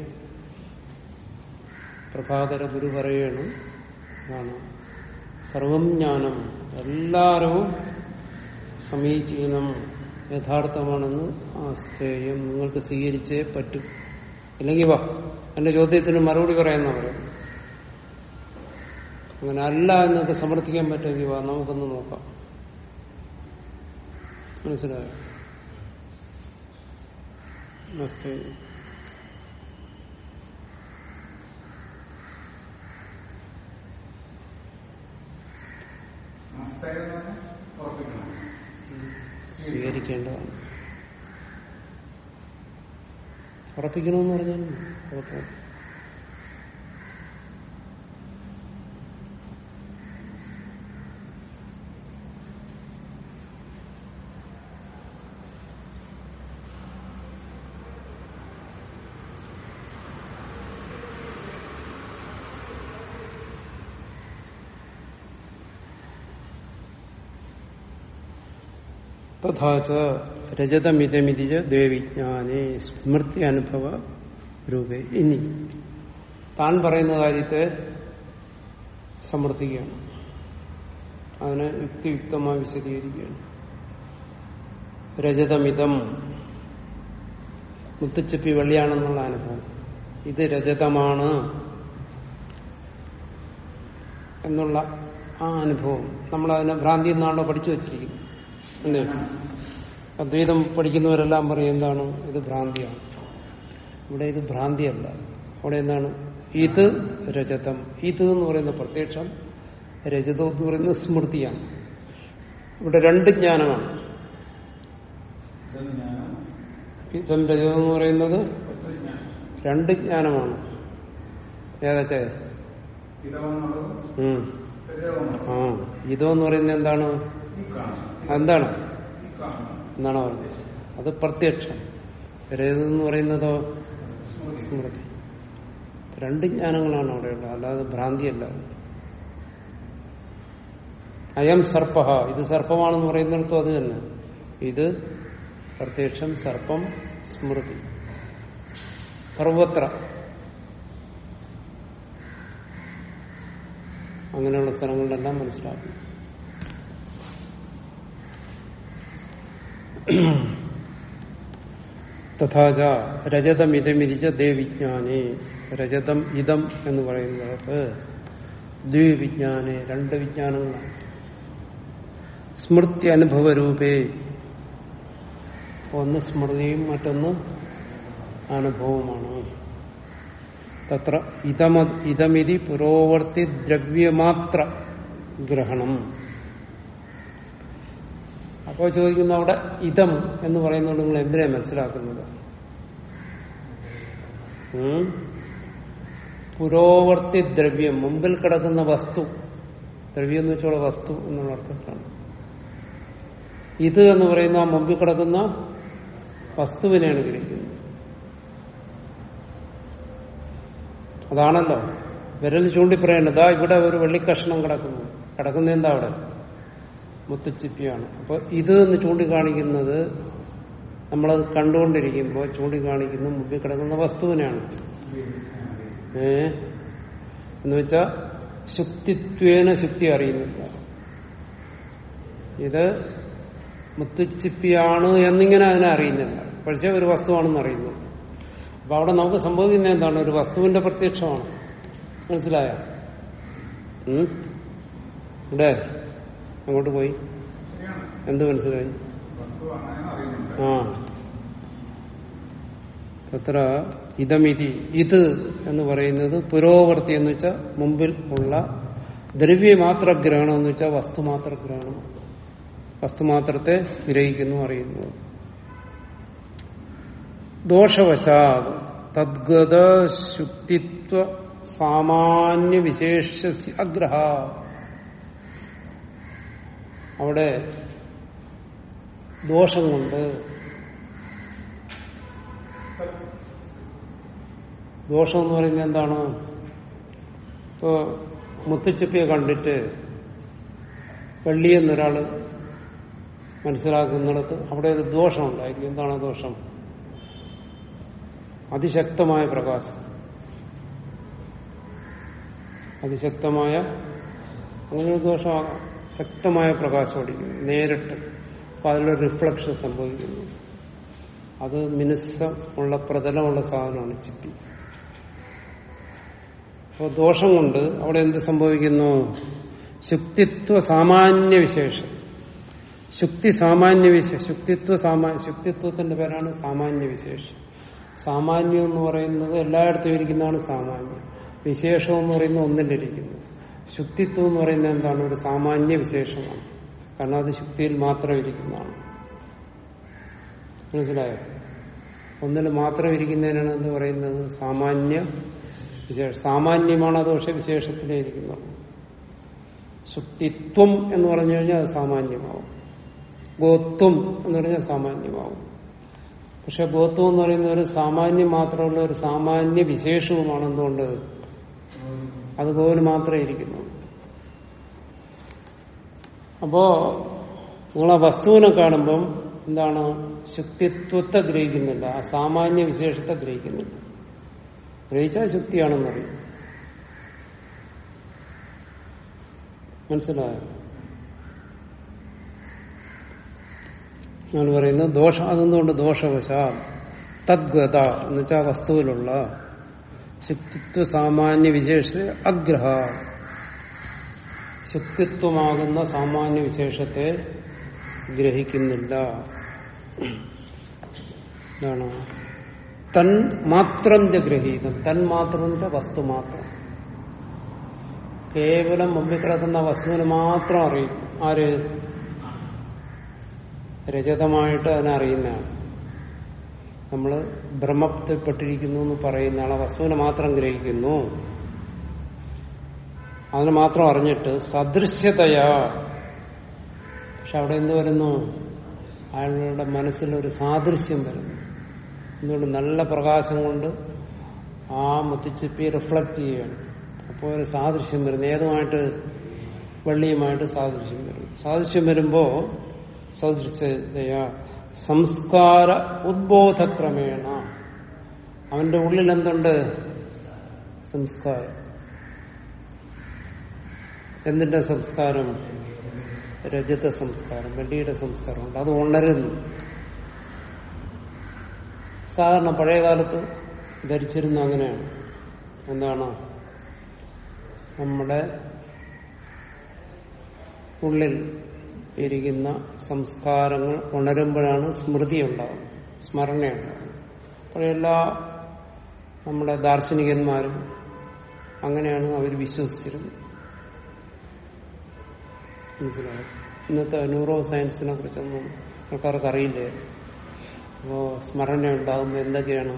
പ്രഭാകര ഗുരു പറയണം. എന്താണ്? സർവം ജ്ഞാനം എല്ലാ അറിവും സമീചീനം യഥാർത്ഥമാണെന്ന് അസ്ഥേയം. നിങ്ങൾക്ക് സ്വീകരിച്ചേ പറ്റും. അല്ലെങ്കിൽ വാ. എന്റെ ചോദ്യത്തിന് മറുപടി പറയാന്നവരെ അങ്ങനെ അല്ല എന്നൊക്കെ സമർത്ഥിക്കാൻ പറ്റുമെങ്കിൽ വാ. നമുക്കൊന്ന് നോക്കാം. മനസ്സിലായോ? സ്വീകരിക്കേണ്ട ഉറപ്പിക്കണമെന്ന് പറഞ്ഞാൽ കുഴപ്പം തഥാച രജതമിതമിതിജ ദേവിജ്ഞാനേ സ്മൃതി അനുഭവ രൂപേ. ഇനി താൻ പറയുന്ന കാര്യത്തെ സമർത്ഥിക്കുകയാണ്. അതിനെ യുക്തിയുക്തമായി വിശദീകരിക്കുകയാണ്. രജതമിതം മുത്തുച്ചപ്പി വെള്ളിയാണെന്നുള്ള അനുഭവം. ഇത് രജതമാണ് എന്നുള്ള ആ അനുഭവം. നമ്മളതിനെ ഭ്രാന്തി എന്നാണല്ലോ പഠിച്ചു വച്ചിരിക്കുന്നത്. അല്ലേ? അദ്വൈതം പഠിക്കുന്നവരെല്ലാം പറയും എന്താണ്? ഇത് ഭ്രാന്തിയാണ്. ഇവിടെ ഇത് ഭ്രാന്തിയല്ല. അവിടെ എന്താണ്? ഇത് രജതം. ഇത് എന്ന് പറയുന്ന പ്രത്യക്ഷം രജതം എന്ന് പറയുന്ന സ്മൃതിയാണ്. ഇവിടെ രണ്ട് ജ്ഞാനമാണ്. ഇതും രജതം എന്ന് പറയുന്നത് രണ്ട് ജ്ഞാനമാണ്. ഏതൊക്കെ? ആ ഇതോ എന്ന് പറയുന്നത് എന്താണ്? ഈ എന്നാണ് പറഞ്ഞത്? അത് പ്രത്യക്ഷം. രേതെന്ന് എന്ന് പറയുന്നതോ? സ്മൃതി. രണ്ട് ജ്ഞാനങ്ങളാണ് അവിടെയുള്ളത്. അല്ലാതെ ഭ്രാന്തിയല്ല. അയം സർപ്പ ഇത് സർപ്പമാണെന്ന് പറയുന്നിടത്തും അത് തന്നെ. ഇത് പ്രത്യക്ഷം സർപ്പം സ്മൃതി. സർവത്ര. അങ്ങനെയുള്ള സ്ഥലങ്ങളിലെല്ലാം മനസ്സിലാക്കും തഥാച രജതം ഇതമിരിച്ച ദേവിജ്ഞാനെ രജതം ഇതം എന്ന് പറയുന്നത് ദ്വിവിജ്ഞാനെ രണ്ട് വിജ്ഞാനങ്ങളാണ്. സ്മൃതി അനുഭവ രൂപേ ഒന്ന് സ്മൃതിയും മറ്റൊന്ന് അനുഭവമാണ്. തത്ര ഇതമ ഇതമിതി പുരോവർത്തി ദ്രവ്യമാത്ര ഗ്രഹണം. അപ്പോൾ ചോദിക്കുന്ന അവിടെ ഇതം എന്ന് പറയുന്നത് നിങ്ങൾ എന്തിനാ മനസ്സിലാക്കുന്നത്? പുരോവർത്തി ദ്രവ്യം മുമ്പിൽ കിടക്കുന്ന വസ്തു. ദ്രവ്യം എന്ന് വെച്ചോളെ വസ്തു എന്നുള്ള അർത്ഥത്തിലാണ്. ഇത് എന്ന് പറയുന്ന ആ മുമ്പിൽ കിടക്കുന്ന വസ്തുവിനെയാണ് ഗ്രഹിക്കുന്നത് അതാണല്ലോ. വിരൽ ചൂണ്ടി പറയേണ്ടത് ഇവിടെ ഒരു വെള്ളിക്കഷ്ണം കിടക്കുന്നു. കിടക്കുന്ന എന്താ അവിടെ? മുത്തുച്ചിപ്പിയാണ്. അപ്പൊ ഇത് എന്ന് ചൂണ്ടിക്കാണിക്കുന്നത് നമ്മളത് കണ്ടുകൊണ്ടിരിക്കുമ്പോൾ ചൂണ്ടിക്കാണിക്കുന്ന മുമ്പിൽ കിടക്കുന്ന വസ്തുവിനെയാണ്. ഏ? എന്ന് വെച്ചാ ശുക്തിത്വേന ശുക്തി അറിയുന്നില്ല. ഇത് മുത്തുച്ചിപ്പിയാണ് എന്നിങ്ങനെ അതിനെ അറിയുന്നില്ല. പക്ഷേ ഒരു വസ്തുവാണെന്ന് അറിയുന്നു. അപ്പൊ അവിടെ നമുക്ക് സംഭവിക്കുന്ന എന്താണ്? ഒരു വസ്തുവിന്റെ പ്രത്യക്ഷമാണ്. മനസ്സിലായ? ഇവിടെ അങ്ങോട്ട് പോയി? എന്ത് മനസ്സിലായി? ആ. തത്ര ഇതമിതി. ഇത് എന്ന് പറയുന്നത് പുരോവർത്തി എന്ന് വെച്ചാൽ മുമ്പിൽ ഉള്ള ദ്രവ്യമാത്ര ഗ്രഹണം എന്ന് വെച്ചാൽ വസ്തുമാത്ര ഗ്രഹണം വസ്തുമാത്രത്തെ ഗ്രഹിക്കുന്നു അറിയുന്നു. ദോഷവശാ തദ്ഗത ശുക്തിത്വ സാമാന്യ വിശേഷ അഗ്രഹ. അവിടെ ദോഷം കൊണ്ട് ദോഷം എന്ന് പറയുന്നത് എന്താണ്? ഇപ്പോ മുത്തുച്ചിപ്പിയെ കണ്ടിട്ട് വെള്ളിയെന്നൊരാൾ മനസ്സിലാക്കുന്നിടത്ത് അവിടെ ഒരു ദോഷം ഉണ്ടായിരിക്കും എന്താണ് ദോഷം? അതിശക്തമായ പ്രകാശം. അതിശക്തമായ അങ്ങനെ ഒരു ദോഷമാകാം. ശക്തമായ പ്രകാശം അടിക്കുന്നു. നേരിട്ട്. അപ്പൊ അതിലൊരു റിഫ്ലക്ഷൻ സംഭവിക്കുന്നു. അത് മിനുസം ഉള്ള പ്രതലമുള്ള സാധനമാണ് ചിപ്പി. അപ്പോൾ ദോഷം കൊണ്ട് അവിടെ എന്ത് സംഭവിക്കുന്നു? ശുക്തിത്വ സാമാന്യ വിശേഷം. ശുക്തി സാമാന്യ വിശേഷം. ശുക്തിത്വ സാമാ ശുക്തിത്വത്തിന്റെ പേരാണ് സാമാന്യ വിശേഷം. സാമാന്യം എന്ന് പറയുന്നത് എല്ലായിടത്തും ഇരിക്കുന്നതാണ് സാമാന്യം. വിശേഷം എന്ന് പറയുന്നത് ഒന്നിലിരിക്കുന്നു. ശുക്തിത്വം എന്ന് പറയുന്നത് എന്താണ്? ഒരു സാമാന്യ വിശേഷമാണ്. കാരണം അത് ശുക്തിയിൽ മാത്രം ഇരിക്കുന്നതാണ്. മനസ്സിലായോ? ഒന്നിൽ മാത്രം ഇരിക്കുന്നതിനാണ് എന്ന് പറയുന്നത്? സാമാന്യ വിശേഷം സാമാന്യമാണ് അത് പക്ഷെ വിശേഷത്തിലേ ഇരിക്കുന്നത്. ശുക്തിത്വം എന്ന് പറഞ്ഞു കഴിഞ്ഞാൽ അത് സാമാന്യമാവും. ഗോത്വം എന്ന് പറഞ്ഞാൽ സാമാന്യമാവും. പക്ഷെ ഗോത്വം എന്ന് പറയുന്ന ഒരു സാമാന്യം മാത്രമുള്ള ഒരു സാമാന്യ വിശേഷവുമാണ് എന്തുകൊണ്ട്? അത് ഗോവിന് മാത്രമേ ഇരിക്കുന്നു. അപ്പോ നിങ്ങൾ ആ വസ്തുവിനെ കാണുമ്പം എന്താണ്? ശുക്തിത്വത്തെ ഗ്രഹിക്കുന്നില്ല. ആ സാമാന്യ വിശേഷത്തെ ഗ്രഹിക്കുന്നില്ല. ഗ്രഹിച്ചാൽ ശുക്തിയാണെന്നറിയും മനസ്സിലായോ? ഞാൻ പറയുന്നത് ദോഷ അതെന്തുകൊണ്ട് ദോഷവശാ തദ്ഗത എന്നുവെച്ചാൽ വസ്തുവിലുള്ള ശുക്തിത്വ സാമാന്യ വിശേഷ അഗ്രഹ. ശുക്തിത്വമാകുന്ന സാമാന്യ വിശേഷത്തെ ഗ്രഹിക്കുന്നില്ല. എന്താണ് തൻ മാത്രം ഗ്രഹീതം. തൻ മാത്രം വസ്തു മാത്രം. കേവലം മുമ്പിൽ കിടക്കുന്ന വസ്തുവിന് മാത്രം അറിയും. ആര്? രജതമായിട്ട് അതിനെ അറിയുന്നതാണ് നമ്മൾ ഭ്രമത്തിൽപ്പെട്ടിരിക്കുന്നു എന്ന് പറയുന്ന ആളെ വസ്തുവിനെ മാത്രം ഗ്രഹിക്കുന്നു. അതിനെ മാത്രം അറിഞ്ഞിട്ട് സദൃശ്യതയാ. പക്ഷെ അവിടെ എന്ത് വരുന്നു? അയാളുടെ മനസ്സിലൊരു സാദൃശ്യം വരുന്നു. എന്തുകൊണ്ട്? നല്ല പ്രകാശം കൊണ്ട് ആ മുത്തിച്ചിപ്പി റിഫ്ലക്ട് ചെയ്യുകയാണ്. അപ്പോൾ ഒരു സാദൃശ്യം വരുന്നു. ഏതുമായിട്ട്? വെള്ളിയുമായിട്ട് സാദൃശ്യം വരും സാദൃശ്യം വരുമ്പോ സദൃശ്യതയാ. സംസ്കാര ഉദ്ബോധക്രമേണ. അവന്റെ ഉള്ളിൽ എന്തുണ്ട് സംസ്കാരം. എന്തിന്റെ സംസ്കാരം? രജത സംസ്കാരം വെള്ളിയുടെ സംസ്കാരമുണ്ട്. അത് ഉണരുന്നു. സാധാരണ പഴയ കാലത്ത് ധരിച്ചിരുന്ന അങ്ങനെയാണ്. എന്താണ്? നമ്മുടെ ഉള്ളിൽ ഇരിക്കുന്ന സംസ്കാരങ്ങൾ ഉണരുമ്പോഴാണ് സ്മൃതി ഉണ്ടാകുന്നത് സ്മരണയുണ്ടാകുന്നത് അപ്പോൾ എല്ലാ നമ്മുടെ ദാർശനികന്മാരും അങ്ങനെയാണ് അവർ വിശ്വസിച്ചിരുന്നത്. മനസ്സിലായത് ഇന്നത്തെ ന്യൂറോ സയൻസിനെ കുറിച്ചൊന്നും ആൾക്കാർക്ക് അറിയില്ലായിരുന്നു അപ്പോ സ്മരണ ഉണ്ടാകുമ്പോൾ എന്തൊക്കെയാണ്?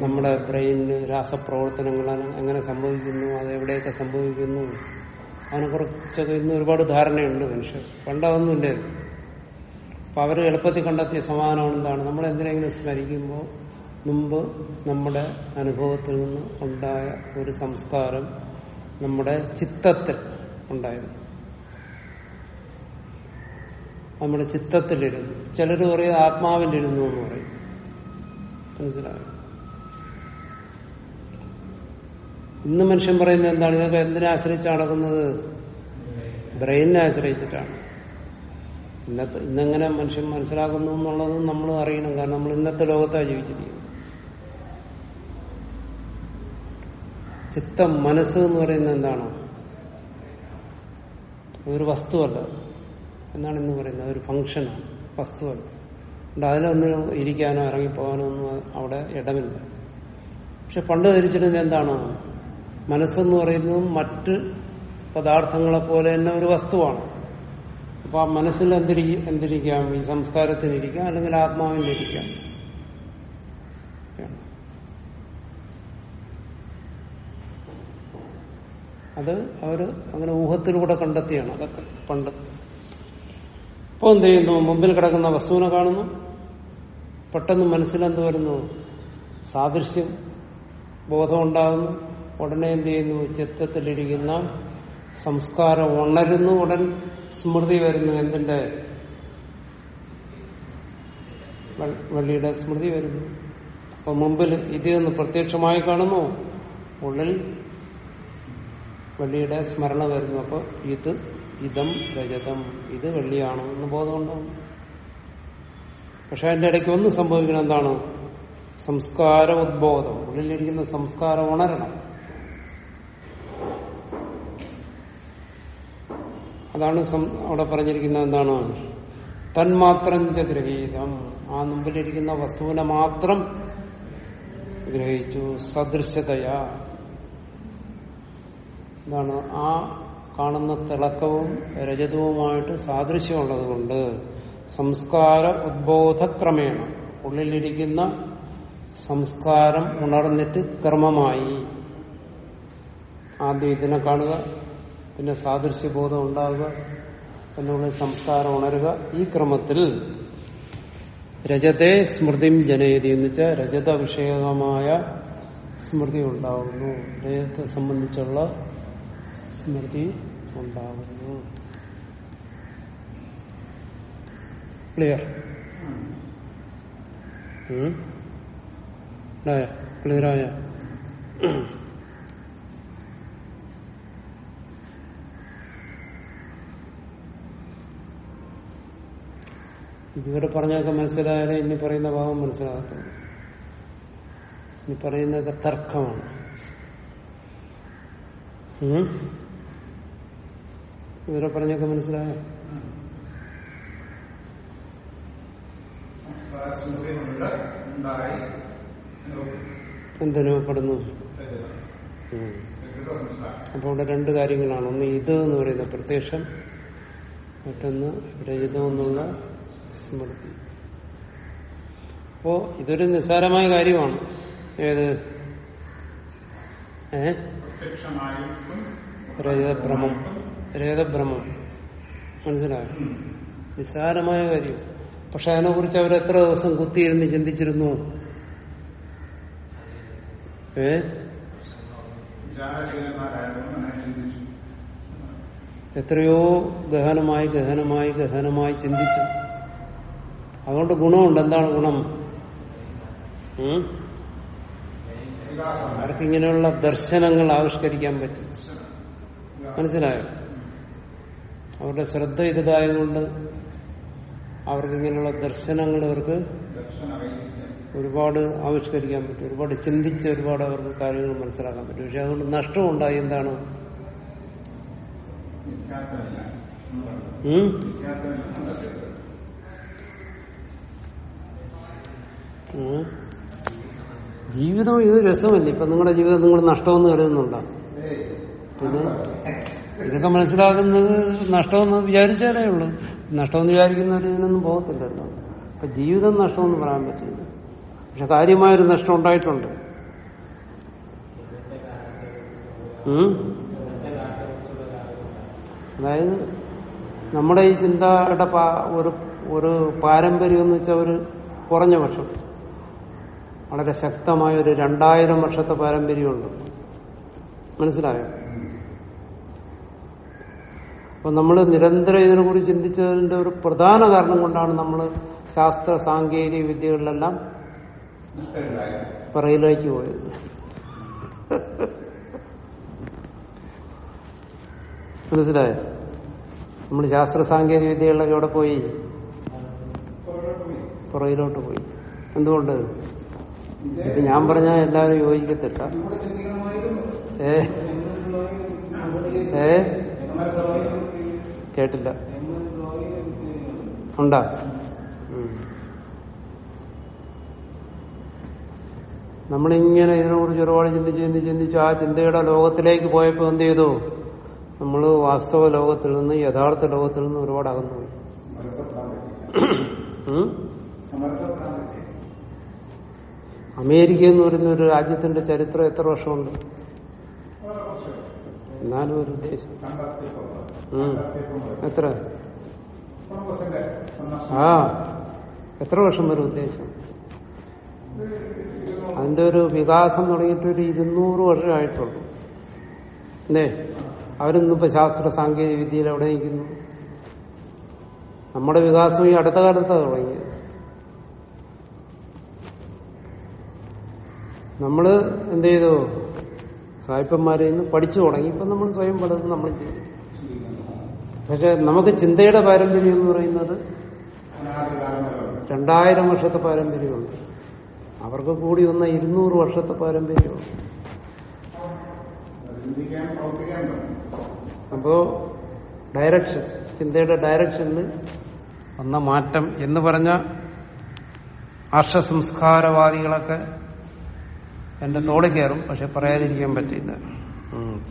നമ്മുടെ ബ്രെയിനിന് രാസപ്രവർത്തനങ്ങളാണ് എങ്ങനെ സംഭവിക്കുന്നു അത് എവിടെയൊക്കെ സംഭവിക്കുന്നു അതിനെ കുറിച്ചത് ഇന്ന് ഒരുപാട് ധാരണയുണ്ട് മനുഷ്യർ. പണ്ടതൊന്നുമില്ലേ അപ്പൊ അവർ എളുപ്പത്തിൽ കണ്ടെത്തിയ സമാധാനം എന്താണ്? നമ്മൾ എന്തിനെങ്കിലും സ്മരിക്കുമ്പോൾ മുമ്പ് നമ്മുടെ അനുഭവത്തിൽ നിന്ന് ഉണ്ടായ ഒരു സംസ്കാരം നമ്മുടെ ചിത്തത്തിൽ ഉണ്ടായിരുന്നു. നമ്മുടെ ചിത്തത്തിലിരുന്നു. ചിലർ പറയും ഇരുന്നു എന്ന് പറയും. മനസ്സിലായോ? ഇന്ന് മനുഷ്യൻ പറയുന്നത് എന്താണ്? ഇതൊക്കെ എന്തിനെ ആശ്രയിച്ച് നടക്കുന്നത്? ബ്രെയിനിനെ ആശ്രയിച്ചിട്ടാണ്. ഇന്നത്തെ ഇന്നെങ്ങനെ മനുഷ്യൻ മനസ്സിലാക്കുന്നു എന്നുള്ളത് നമ്മൾ അറിയണം. കാരണം നമ്മൾ ഇന്നത്തെ ലോകത്താണ് ജീവിച്ചിരിക്കുന്നത്. ചിത്തം മനസ്സ് എന്ന് പറയുന്നത് എന്താണ്? ഒരു വസ്തുവല്ല. എന്നാണ് ഇന്ന് പറയുന്നത്. ഒരു ഫംഗ്ഷനാണ് വസ്തുവല്ല. അതുകൊണ്ട് അതിലൊന്നും ഇരിക്കാനോ ഇറങ്ങിപ്പോകാനോ ഒന്നും അവിടെ ഇടമില്ല. പക്ഷെ പണ്ട് ധരിച്ചിരുന്നത് എന്താണ്? മനസ്സെന്ന് പറയുന്നത് മറ്റ് പദാർത്ഥങ്ങളെ പോലെ തന്നെ ഒരു വസ്തുവാണ്. അപ്പൊ ആ മനസ്സിൽ എന്തിരി എന്തിരിക്കാം? ഈ സംസ്കാരത്തിനിരിക്കാം അല്ലെങ്കിൽ ആത്മാവിനിരിക്കാം അത് അവർ അങ്ങനെ ഊഹത്തിലൂടെ കണ്ടെത്തിയാണ്. അതൊക്കെ പണ്ട്. ഇപ്പൊ എന്ത് ചെയ്യുന്നു? മുമ്പിൽ കിടക്കുന്ന വസ്തുവിനെ കാണുന്നു. പെട്ടെന്ന് മനസ്സിലെന്ത് വരുന്നു? സാദൃശ്യം ബോധം ഉണ്ടാകുന്നു ഉടനെ എന്ത് ചെയ്യുന്നു? ചിത്തത്തിലിരിക്കുന്ന സംസ്കാരം ഉണരുന്നു. ഉടൻ സ്മൃതി വരുന്നു. എന്തിന്റെ? വള്ളിയുടെ സ്മൃതി വരുന്നു. അപ്പൊ മുമ്പിൽ ഇത് എന്ന് പ്രത്യക്ഷമായി കാണുന്നു ഉള്ളിൽ വള്ളിയുടെ സ്മരണ വരുന്നു. അപ്പൊ ഇത് ഇതം രജതം. ഇത് വെള്ളിയാണോ എന്ന് ബോധമുണ്ടോ? പക്ഷെ അതിന്റെ ഇടയ്ക്ക് ഒന്ന് സംഭവിക്കണം. എന്താണ്? സംസ്കാര ഉദ്ബോധം. ഉള്ളിലിരിക്കുന്ന സംസ്കാരം ഉണരണം. അതാണ് അവിടെ പറഞ്ഞിരിക്കുന്നത് എന്താണ്? തന്മാത്രം ഗ്രഹീതം. ആ മുമ്പിലിരിക്കുന്ന വസ്തുവിനെ മാത്രം ഗ്രഹിച്ചു. സദൃശ്യതയാ. എന്താണ് ആ കാണുന്ന തിളക്കവും രജതവുമായിട്ട് സാദൃശ്യമുള്ളത് കൊണ്ട് സംസ്കാര ഉദ്ബോധക്രമേണ ഉള്ളിലിരിക്കുന്ന സംസ്കാരം ഉണർന്നിട്ട് ക്രമമായി ആദ്യം ഇതിനെ കാണുക പിന്നെ സാദൃശ്യബോധം ഉണ്ടാകുക പിന്നെ ഉള്ളിൽ സംസ്കാരം ഉണരുക. ഈ ക്രമത്തിൽ രജതേ സ്മൃതിം ജനയതി എന്ന് വെച്ചാൽ രജത വിഷയകമായ സ്മൃതി ഉണ്ടാകുന്നു രജത്തെ സംബന്ധിച്ചുള്ള സ്മൃതി ഉണ്ടാകുന്നു ക്ലിയർ? ക്ലിയറായ? ഇതുവരെ പറഞ്ഞൊക്കെ മനസ്സിലായാലേ ഇനി പറയുന്ന ഭാവം മനസ്സിലാകത്തുള്ളൂ. ഇനി പറയുന്നതൊക്കെ തർക്കമാണ്? ഇവരെ പറഞ്ഞൊക്കെ മനസ്സിലായോ? എന്തനുഭവപ്പെടുന്നു അപ്പൊ രജത. രജത ഇവിടെ രണ്ട് കാര്യങ്ങളാണ്. ഒന്ന് ഇത് എന്ന് പറയുന്നത് പ്രത്യക്ഷം മറ്റൊന്ന് രചിതം എന്നുള്ള സ്മൃതി. അപ്പോ ഇതൊരു നിസ്സാരമായ കാര്യമാണ്. ഏത്? ഏ? രേതഭ്രമം രജതഭ്രമം രജതഭ്രമം മനസ്സിലായോ? നിസ്സാരമായ കാര്യം. പക്ഷെ അതിനെക്കുറിച്ച് അവർ എത്ര ദിവസം കുത്തിയിരുന്ന് ചിന്തിച്ചിരുന്നു? ഏ? എത്രയോ ഗഹനമായി ഗഹനമായി ഗഹനമായി ചിന്തിച്ചു. അതുകൊണ്ട് ഗുണമുണ്ട്. എന്താണ് ഗുണം? അവർക്ക് ഇങ്ങനെയുള്ള ദർശനങ്ങൾ ആവിഷ്കരിക്കാൻ പറ്റും. മനസ്സിലായോ? അവരുടെ ശ്രദ്ധ ഇതായതുകൊണ്ട് അവർക്ക് ഇങ്ങനെയുള്ള ദർശനങ്ങൾ അവർക്ക് ഒരുപാട് ആവിഷ്കരിക്കാൻ പറ്റും. ഒരുപാട് ചിന്തിച്ച് ഒരുപാട് അവർക്ക് കാര്യങ്ങൾ മനസ്സിലാക്കാൻ പറ്റും. പക്ഷെ അതുകൊണ്ട് നഷ്ടമുണ്ടായി എന്താണ്? ഉം? ജീവിതം ഇത് രസമല്ലേ. ഇപ്പൊ നിങ്ങളുടെ ജീവിതം നിങ്ങൾ നഷ്ടമെന്ന് കരുതുന്നുണ്ടോ? പിന്നെ ഇതൊക്കെ മനസ്സിലാക്കുന്നത് നഷ്ടമെന്ന് വിചാരിച്ചാലേ ഉള്ളൂ. നഷ്ടമെന്ന് വിചാരിക്കുന്നവർ ഇതിനൊന്നും പോകത്തില്ലല്ലോ. അപ്പൊ ജീവിതം നഷ്ടമെന്ന് പറയാൻ പറ്റില്ല. പക്ഷെ കാര്യമായൊരു നഷ്ടം ഉണ്ടായിട്ടുണ്ട്? അതായത് നമ്മുടെ ഈ ചിന്തയുടെ ഒരു ഒരു പാരമ്പര്യം എന്ന് വെച്ചാൽ ഒരു കുറഞ്ഞ വർഷം വളരെ ശക്തമായ ഒരു രണ്ടായിരം വർഷത്തെ പാരമ്പര്യമുണ്ട്. മനസ്സിലായോ? അപ്പൊ നമ്മൾ നിരന്തരം ഇതിനെക്കുറിച്ച് ചിന്തിച്ചതിന്റെ ഒരു പ്രധാന കാരണം കൊണ്ടാണ് നമ്മൾ ശാസ്ത്ര സാങ്കേതിക വിദ്യകളിലെല്ലാം പറയിലേക്ക് പോയത്. മനസ്സിലായോ? നമ്മൾ ശാസ്ത്ര സാങ്കേതിക വിദ്യകളിലൊക്കെ എവിടെ പോയി. പുറകിലോട്ട് പോയി. എന്തുകൊണ്ട്? ഇത് ഞാൻ പറഞ്ഞാൽ എല്ലാവരും യോജിക്കത്തില്ല. ഏ? ഏ? കേട്ടില്ല. ഉണ്ടാ. നമ്മളിങ്ങനെ ഇതിനെക്കുറിച്ച് ഒരുപാട് ചിന്തിച്ച് ചിന്തിച്ച് ചിന്തിച്ച് ആ ചിന്തയുടെ ലോകത്തിലേക്ക് പോയപ്പോൾ എന്ത് ചെയ്തു? നമ്മൾ വാസ്തവ ലോകത്തിൽ നിന്ന് യഥാർത്ഥ ലോകത്തിൽ നിന്ന് ഒരുപാട് അകന്നുപോയി. സമരസപ്പെടാൻ പറ്റില്ല ഉം? സമരസപ്പെടാൻ പറ്റില്ല അമേരിക്ക എന്ന് പറയുന്ന ഒരു രാജ്യത്തിന്റെ ചരിത്രം എത്ര വർഷമുണ്ട്? എന്നാലും ഒരു ഉദ്ദേശം. എത്ര? ആ എത്ര വർഷം വരെ ഉദ്ദേശം? അതിന്റെ ഒരു വികാസം തുടങ്ങിയിട്ട് ഒരു ഇരുന്നൂറ് വർഷമായിട്ടുള്ളൂ അല്ലേ? അവരിന്നിപ്പോ ശാസ്ത്ര സാങ്കേതിക വിദ്യയിൽ എവിടെ നിൽക്കുന്നു നമ്മുടെ വികാസം ഈ അടുത്ത കാലത്താണ് തുടങ്ങിയത്. നമ്മൾ എന്ത് ചെയ്തു? സായിപ്പന്മാരിൽ നിന്ന് പഠിച്ചു തുടങ്ങി. ഇപ്പൊ നമ്മൾ സ്വയം പലതും നമ്മൾ ചെയ്യും പക്ഷെ നമുക്ക് ചിന്തയുടെ പാരമ്പര്യം എന്ന് പറയുന്നത് രണ്ടായിരം വർഷത്തെ പാരമ്പര്യമുണ്ട്. അവർക്ക് കൂടി വന്ന ഇരുന്നൂറ് വർഷത്തെ പാരമ്പര്യമുണ്ട്. ചിന്തിക്കാൻ അപ്പോ ഡയറക്ഷൻ ചിന്തയുടെ ഡയറക്ഷനിൽ വന്ന മാറ്റം എന്ന് പറഞ്ഞ ആർഷസംസ്കാരവാദികളൊക്കെ എന്റെ തോട് കയറും പക്ഷെ പറയാതിരിക്കാൻ പറ്റില്ല.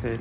ശരി.